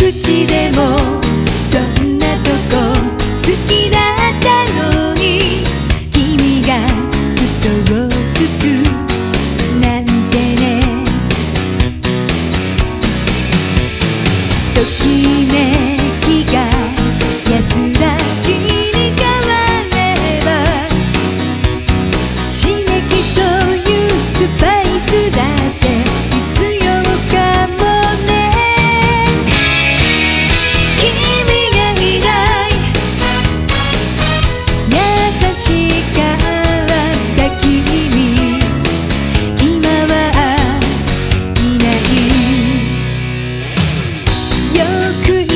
口でもそんなとこ好きだったのに君が嘘をつくなんてねときめよく